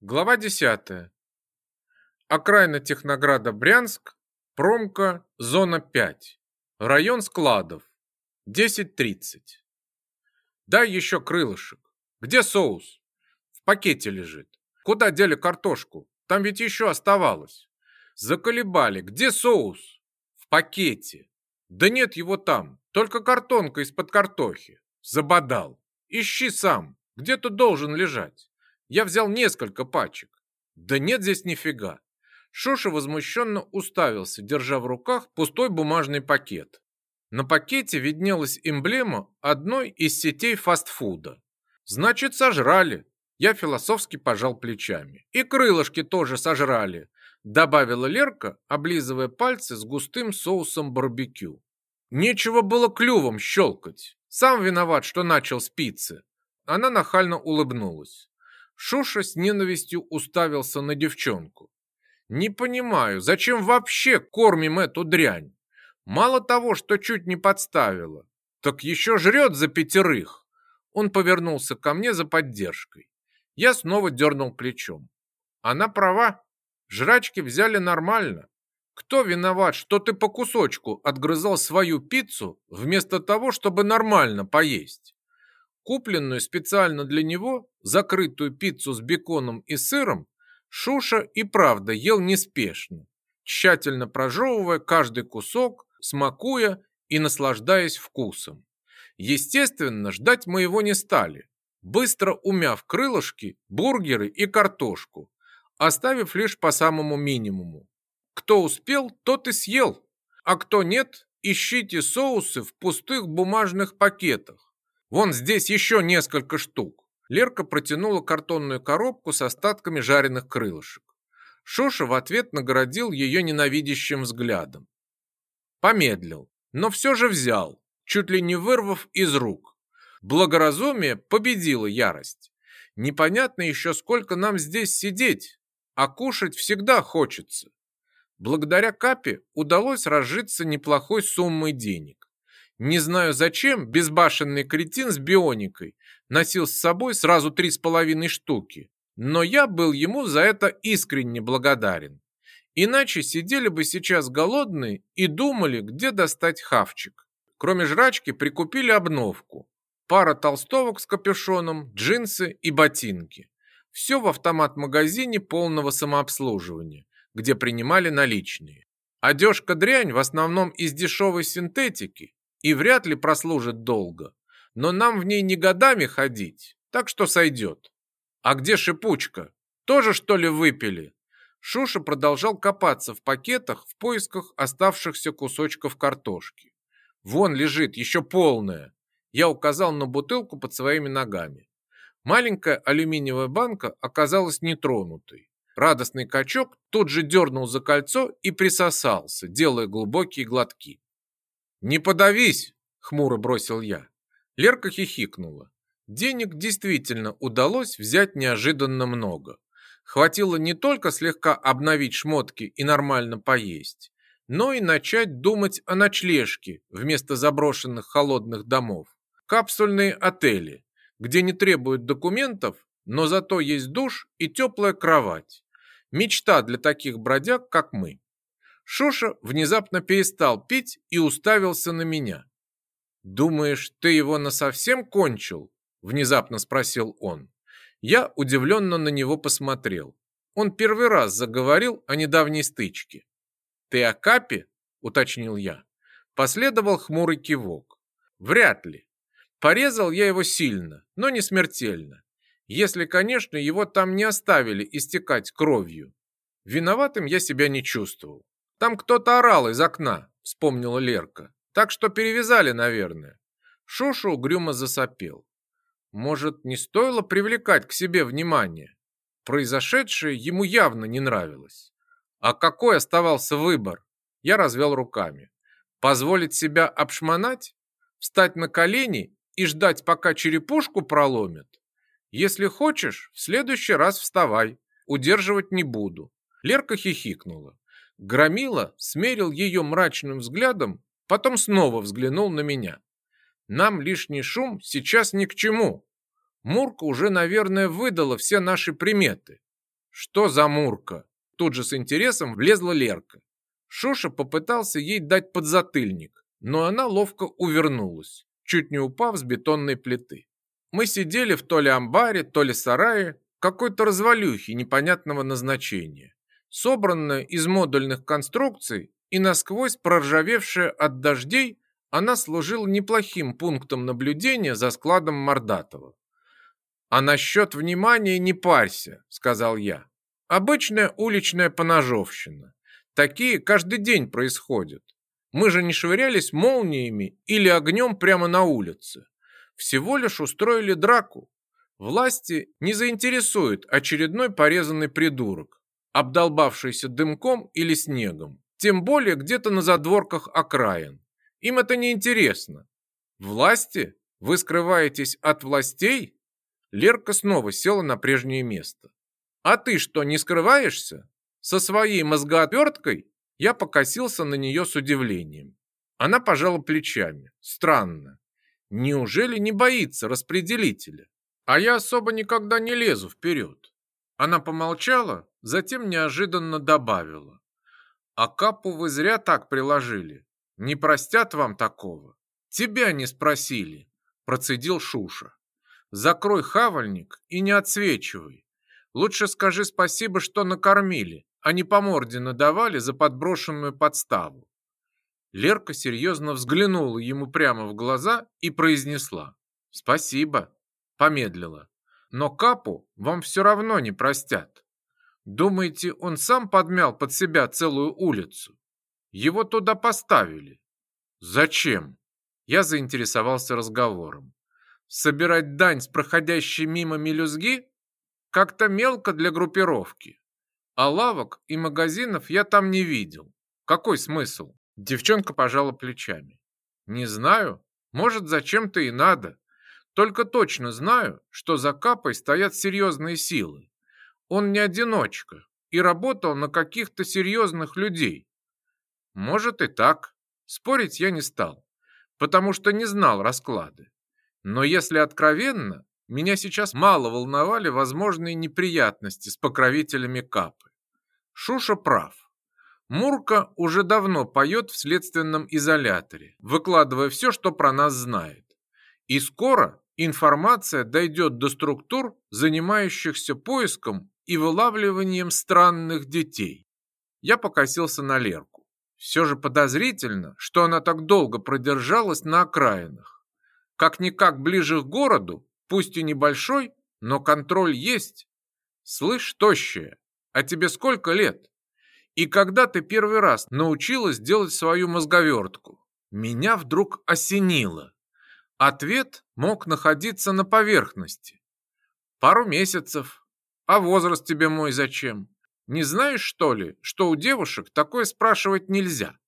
Глава 10. Окраина Технограда Брянск, промка, зона 5. Район складов. 10.30. Дай еще крылышек. Где соус? В пакете лежит. Куда дели картошку? Там ведь еще оставалось. Заколебали. Где соус? В пакете. Да нет его там. Только картонка из-под картохи. Забодал. Ищи сам. Где-то должен лежать. Я взял несколько пачек. Да нет здесь нифига. Шуша возмущенно уставился, держа в руках пустой бумажный пакет. На пакете виднелась эмблема одной из сетей фастфуда. Значит, сожрали. Я философски пожал плечами. И крылышки тоже сожрали, добавила Лерка, облизывая пальцы с густым соусом барбекю. Нечего было клювом щелкать. Сам виноват, что начал с пиццы. Она нахально улыбнулась. Шоша с ненавистью уставился на девчонку. «Не понимаю, зачем вообще кормим эту дрянь? Мало того, что чуть не подставила, так еще жрет за пятерых!» Он повернулся ко мне за поддержкой. Я снова дернул плечом. «Она права. Жрачки взяли нормально. Кто виноват, что ты по кусочку отгрызал свою пиццу вместо того, чтобы нормально поесть?» Купленную специально для него закрытую пиццу с беконом и сыром Шуша и правда ел неспешно, тщательно прожевывая каждый кусок, смакуя и наслаждаясь вкусом. Естественно, ждать мы его не стали, быстро умяв крылышки, бургеры и картошку, оставив лишь по самому минимуму. Кто успел, тот и съел, а кто нет, ищите соусы в пустых бумажных пакетах Вон здесь еще несколько штук. Лерка протянула картонную коробку с остатками жареных крылышек. Шоша в ответ наградил ее ненавидящим взглядом. Помедлил, но все же взял, чуть ли не вырвав из рук. Благоразумие победило ярость. Непонятно еще, сколько нам здесь сидеть, а кушать всегда хочется. Благодаря Капе удалось разжиться неплохой суммой денег. Не знаю зачем, безбашенный кретин с бионикой носил с собой сразу три с половиной штуки, но я был ему за это искренне благодарен. Иначе сидели бы сейчас голодные и думали, где достать хавчик. Кроме жрачки прикупили обновку. Пара толстовок с капюшоном, джинсы и ботинки. Все в автомат-магазине полного самообслуживания, где принимали наличные. Одежка-дрянь в основном из дешевой синтетики и вряд ли прослужит долго. Но нам в ней не годами ходить, так что сойдет. А где шипучка? Тоже что ли выпили? Шуша продолжал копаться в пакетах в поисках оставшихся кусочков картошки. Вон лежит, еще полная. Я указал на бутылку под своими ногами. Маленькая алюминиевая банка оказалась нетронутой. Радостный качок тут же дернул за кольцо и присосался, делая глубокие глотки. «Не подавись!» — хмуро бросил я. Лерка хихикнула. Денег действительно удалось взять неожиданно много. Хватило не только слегка обновить шмотки и нормально поесть, но и начать думать о ночлежке вместо заброшенных холодных домов. Капсульные отели, где не требуют документов, но зато есть душ и теплая кровать. Мечта для таких бродяг, как мы. Шуша внезапно перестал пить и уставился на меня. «Думаешь, ты его насовсем кончил?» – внезапно спросил он. Я удивленно на него посмотрел. Он первый раз заговорил о недавней стычке. «Ты о капе?» – уточнил я. Последовал хмурый кивок. «Вряд ли. Порезал я его сильно, но не смертельно. Если, конечно, его там не оставили истекать кровью. Виноватым я себя не чувствовал. Там кто-то орал из окна, вспомнила Лерка. Так что перевязали, наверное. Шушу угрюмо засопел. Может, не стоило привлекать к себе внимание? Произошедшее ему явно не нравилось. А какой оставался выбор? Я развел руками. Позволить себя обшмонать? Встать на колени и ждать, пока черепушку проломят? Если хочешь, в следующий раз вставай. Удерживать не буду. Лерка хихикнула. Громила смерил ее мрачным взглядом, потом снова взглянул на меня. Нам лишний шум сейчас ни к чему. Мурка уже, наверное, выдала все наши приметы. Что за Мурка? Тут же с интересом влезла Лерка. Шуша попытался ей дать подзатыльник, но она ловко увернулась, чуть не упав с бетонной плиты. Мы сидели в то ли амбаре, то ли сарае, какой-то развалюхе непонятного назначения. Собранная из модульных конструкций и насквозь проржавевшая от дождей, она служила неплохим пунктом наблюдения за складом Мордатова. «А насчет внимания не парься», — сказал я. «Обычная уличная поножовщина. Такие каждый день происходят. Мы же не швырялись молниями или огнем прямо на улице. Всего лишь устроили драку. Власти не заинтересует очередной порезанный придурок, обдолбавшийся дымком или снегом, тем более где-то на задворках окраин. Им это не интересно. Власти? Вы скрываетесь от властей? Лерка снова села на прежнее место. А ты что, не скрываешься? Со своей мозгоотверткой? Я покосился на нее с удивлением. Она пожала плечами. Странно. Неужели не боится распределителя? А я особо никогда не лезу вперед. Она помолчала, Затем неожиданно добавила. «А капу вы зря так приложили. Не простят вам такого. Тебя не спросили», – процедил Шуша. «Закрой хавальник и не отсвечивай. Лучше скажи спасибо, что накормили, а не по морде надавали за подброшенную подставу». Лерка серьезно взглянула ему прямо в глаза и произнесла «Спасибо», помедлила. «Но капу вам все равно не простят». Думаете, он сам подмял под себя целую улицу? Его туда поставили. Зачем? Я заинтересовался разговором. Собирать дань с проходящей мимо мелюзги? Как-то мелко для группировки. А лавок и магазинов я там не видел. Какой смысл? Девчонка пожала плечами. Не знаю. Может, зачем-то и надо. Только точно знаю, что за капой стоят серьезные силы. Он не одиночка и работал на каких-то серьезных людей. Может и так. Спорить я не стал, потому что не знал расклады. Но если откровенно, меня сейчас мало волновали возможные неприятности с покровителями Капы. Шуша прав. Мурка уже давно поет в следственном изоляторе, выкладывая все, что про нас знает. И скоро информация дойдет до структур, занимающихся поиском и вылавливанием странных детей. Я покосился на Лерку. Все же подозрительно, что она так долго продержалась на окраинах. Как-никак ближе к городу, пусть и небольшой, но контроль есть. Слышь, тощая, а тебе сколько лет? И когда ты первый раз научилась делать свою мозговертку? Меня вдруг осенило. Ответ мог находиться на поверхности. Пару месяцев, а возраст тебе мой зачем? Не знаешь, что ли, что у девушек такое спрашивать нельзя?»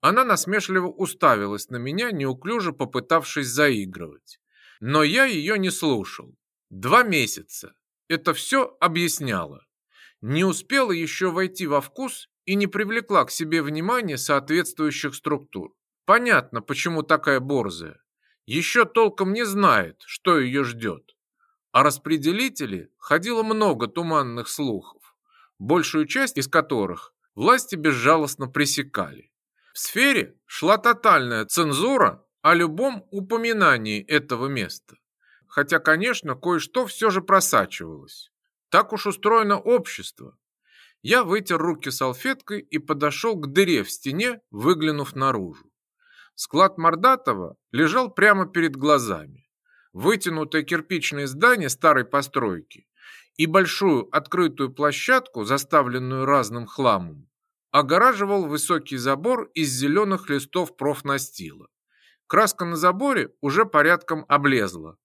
Она насмешливо уставилась на меня, неуклюже попытавшись заигрывать. Но я ее не слушал. Два месяца. Это все объясняло. Не успела еще войти во вкус и не привлекла к себе внимания соответствующих структур. Понятно, почему такая борзая. Еще толком не знает, что ее ждет. А распределители ходило много туманных слухов, большую часть из которых власти безжалостно пресекали. В сфере шла тотальная цензура о любом упоминании этого места. Хотя, конечно, кое-что все же просачивалось. Так уж устроено общество. Я вытер руки салфеткой и подошел к дыре в стене, выглянув наружу. Склад Мордатова лежал прямо перед глазами вытянутое кирпичное здание старой постройки и большую открытую площадку, заставленную разным хламом, огораживал высокий забор из зеленых листов профнастила. Краска на заборе уже порядком облезла.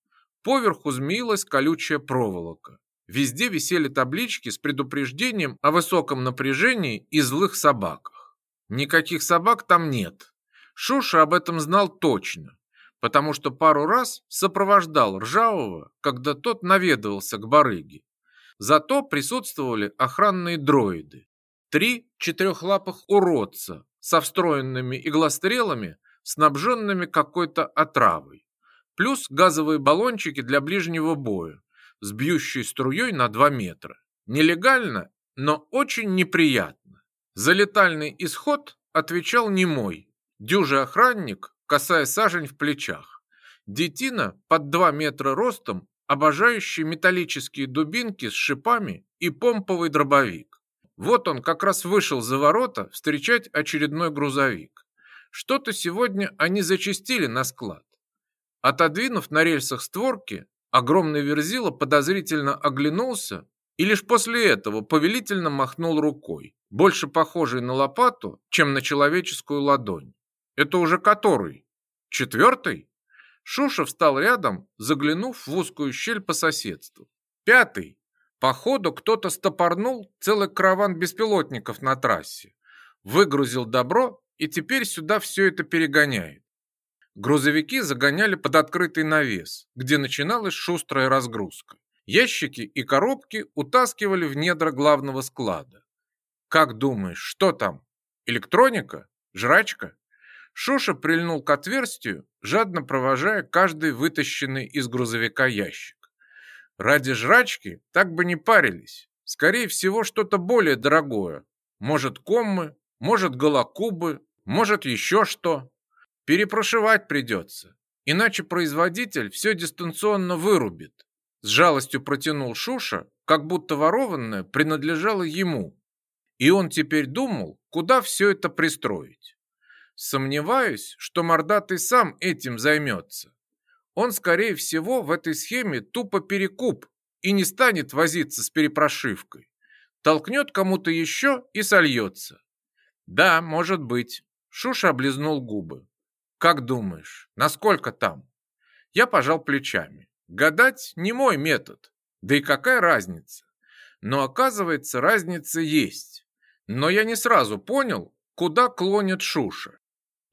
Поверху змеилась колючая проволока. Везде висели таблички с предупреждением о высоком напряжении и злых собаках. Никаких собак там нет. Шуша об этом знал точно потому что пару раз сопровождал Ржавого, когда тот наведывался к барыге. Зато присутствовали охранные дроиды. Три четырехлапых уродца со встроенными иглострелами, снабженными какой-то отравой. Плюс газовые баллончики для ближнего боя с бьющей струей на 2 метра. Нелегально, но очень неприятно. За летальный исход отвечал немой. Дюжий охранник касая сажень в плечах. Детина под 2 метра ростом, обожающий металлические дубинки с шипами и помповый дробовик. Вот он как раз вышел за ворота встречать очередной грузовик. Что-то сегодня они зачистили на склад. Отодвинув на рельсах створки, огромный верзила подозрительно оглянулся и лишь после этого повелительно махнул рукой, больше похожей на лопату, чем на человеческую ладонь. Это уже который? Четвертый? Шуша встал рядом, заглянув в узкую щель по соседству. Пятый. Походу, кто-то стопорнул целый караван беспилотников на трассе. Выгрузил добро и теперь сюда все это перегоняет. Грузовики загоняли под открытый навес, где начиналась шустрая разгрузка. Ящики и коробки утаскивали в недра главного склада. Как думаешь, что там? Электроника? Жрачка? Шуша прильнул к отверстию, жадно провожая каждый вытащенный из грузовика ящик. Ради жрачки так бы не парились. Скорее всего, что-то более дорогое. Может, коммы, может, голокубы, может, еще что. Перепрошивать придется, иначе производитель все дистанционно вырубит. С жалостью протянул Шуша, как будто ворованное принадлежало ему. И он теперь думал, куда все это пристроить. Сомневаюсь, что мордатый сам этим займется. Он, скорее всего, в этой схеме тупо перекуп и не станет возиться с перепрошивкой. Толкнет кому-то еще и сольется. Да, может быть. Шуша облизнул губы. Как думаешь, насколько там? Я пожал плечами. Гадать не мой метод. Да и какая разница? Но оказывается, разница есть. Но я не сразу понял, куда клонит Шуша.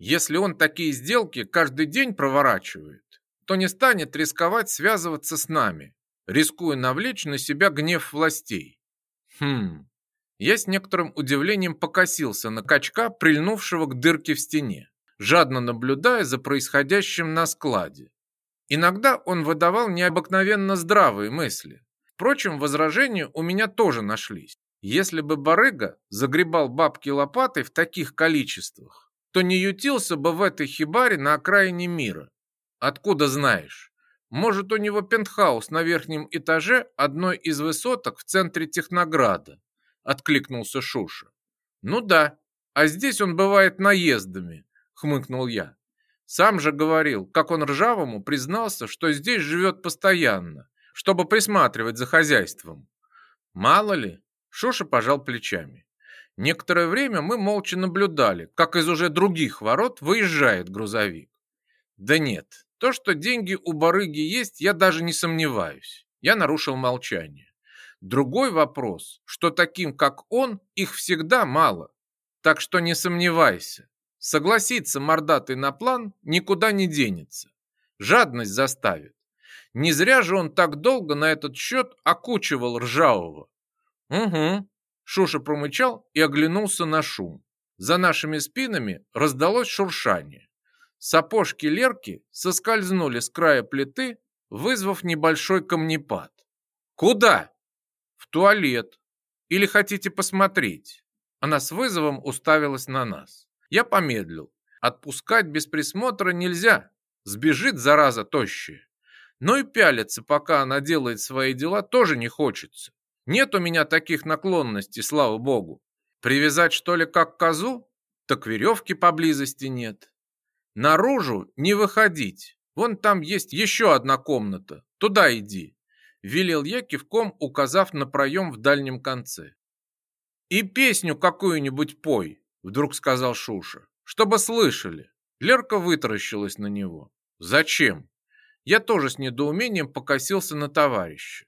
Если он такие сделки каждый день проворачивает, то не станет рисковать связываться с нами, рискуя навлечь на себя гнев властей. Хм. Я с некоторым удивлением покосился на качка, прильнувшего к дырке в стене, жадно наблюдая за происходящим на складе. Иногда он выдавал необыкновенно здравые мысли. Впрочем, возражения у меня тоже нашлись. Если бы барыга загребал бабки лопатой в таких количествах, то не ютился бы в этой хибаре на окраине мира. Откуда знаешь? Может, у него пентхаус на верхнем этаже одной из высоток в центре Технограда?» — откликнулся Шуша. «Ну да, а здесь он бывает наездами», — хмыкнул я. Сам же говорил, как он ржавому признался, что здесь живет постоянно, чтобы присматривать за хозяйством. Мало ли, Шуша пожал плечами. Некоторое время мы молча наблюдали, как из уже других ворот выезжает грузовик. Да нет, то, что деньги у барыги есть, я даже не сомневаюсь. Я нарушил молчание. Другой вопрос, что таким, как он, их всегда мало. Так что не сомневайся. Согласиться мордатый на план, никуда не денется. Жадность заставит. Не зря же он так долго на этот счет окучивал ржавого. Угу, Шуша промычал и оглянулся на шум. За нашими спинами раздалось шуршание. Сапожки Лерки соскользнули с края плиты, вызвав небольшой камнепад. «Куда?» «В туалет. Или хотите посмотреть?» Она с вызовом уставилась на нас. Я помедлил. Отпускать без присмотра нельзя. Сбежит, зараза, тощая. Но и пялиться, пока она делает свои дела, тоже не хочется. Нет у меня таких наклонностей, слава богу. Привязать что ли как козу? Так веревки поблизости нет. Наружу не выходить. Вон там есть еще одна комната. Туда иди. Велел я кивком, указав на проем в дальнем конце. «И песню какую-нибудь пой», — вдруг сказал Шуша, — «чтобы слышали». Лерка вытаращилась на него. «Зачем?» Я тоже с недоумением покосился на товарища.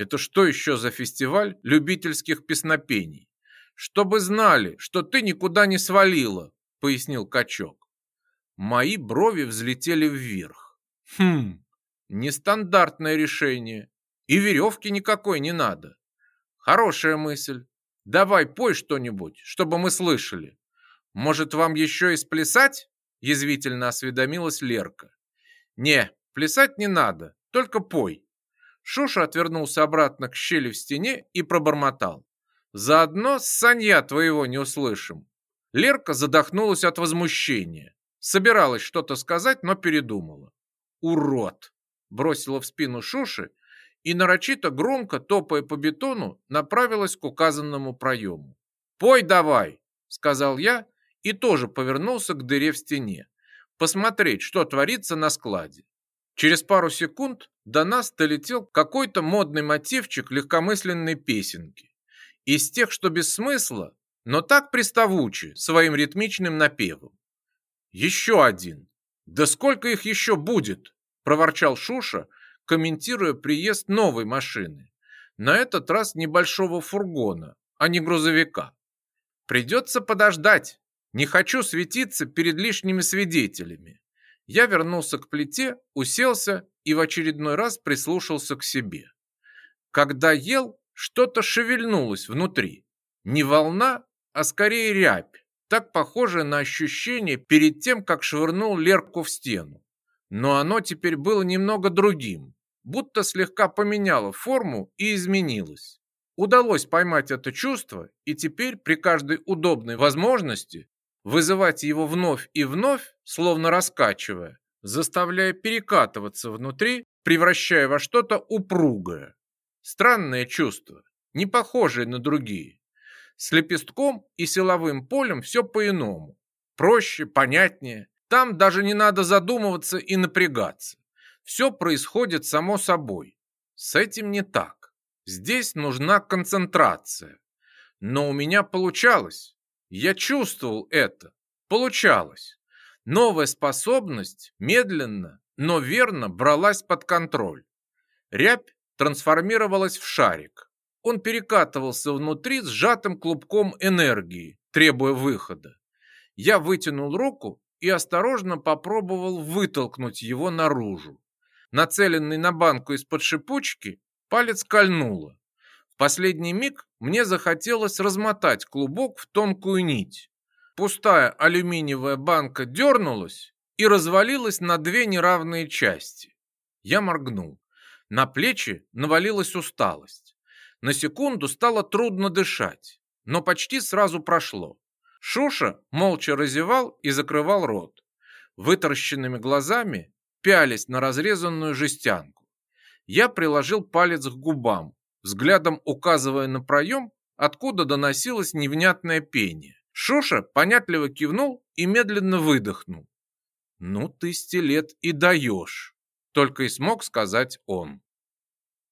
Это что еще за фестиваль любительских песнопений? Чтобы знали, что ты никуда не свалила, пояснил качок. Мои брови взлетели вверх. Хм, нестандартное решение. И веревки никакой не надо. Хорошая мысль. Давай пой что-нибудь, чтобы мы слышали. Может, вам еще и сплясать? Язвительно осведомилась Лерка. Не, плясать не надо, только пой. Шуша отвернулся обратно к щели в стене и пробормотал. «Заодно санья твоего не услышим». Лерка задохнулась от возмущения. Собиралась что-то сказать, но передумала. «Урод!» – бросила в спину Шуши и нарочито громко, топая по бетону, направилась к указанному проему. «Пой давай!» – сказал я и тоже повернулся к дыре в стене, посмотреть, что творится на складе. Через пару секунд до нас долетел какой-то модный мотивчик легкомысленной песенки. Из тех, что без смысла, но так приставучи своим ритмичным напевом. «Еще один! Да сколько их еще будет?» – проворчал Шуша, комментируя приезд новой машины. На этот раз небольшого фургона, а не грузовика. «Придется подождать. Не хочу светиться перед лишними свидетелями. Я вернулся к плите, уселся и в очередной раз прислушался к себе. Когда ел, что-то шевельнулось внутри. Не волна, а скорее рябь, так похожая на ощущение перед тем, как швырнул Лерку в стену. Но оно теперь было немного другим, будто слегка поменяло форму и изменилось. Удалось поймать это чувство, и теперь при каждой удобной возможности вызывать его вновь и вновь, словно раскачивая, заставляя перекатываться внутри, превращая во что-то упругое. Странное чувство, не похожее на другие. С лепестком и силовым полем все по-иному. Проще, понятнее. Там даже не надо задумываться и напрягаться. Все происходит само собой. С этим не так. Здесь нужна концентрация. Но у меня получалось. Я чувствовал это. Получалось. Новая способность медленно, но верно бралась под контроль. Рябь трансформировалась в шарик. Он перекатывался внутри сжатым клубком энергии, требуя выхода. Я вытянул руку и осторожно попробовал вытолкнуть его наружу. Нацеленный на банку из-под шипучки, палец кольнуло последний миг мне захотелось размотать клубок в тонкую нить. Пустая алюминиевая банка дернулась и развалилась на две неравные части. Я моргнул. На плечи навалилась усталость. На секунду стало трудно дышать, но почти сразу прошло. Шуша молча разевал и закрывал рот. Вытаращенными глазами пялись на разрезанную жестянку. Я приложил палец к губам, взглядом указывая на проем, откуда доносилось невнятное пение. Шуша понятливо кивнул и медленно выдохнул. «Ну ты, стилет, и даешь!» — только и смог сказать он.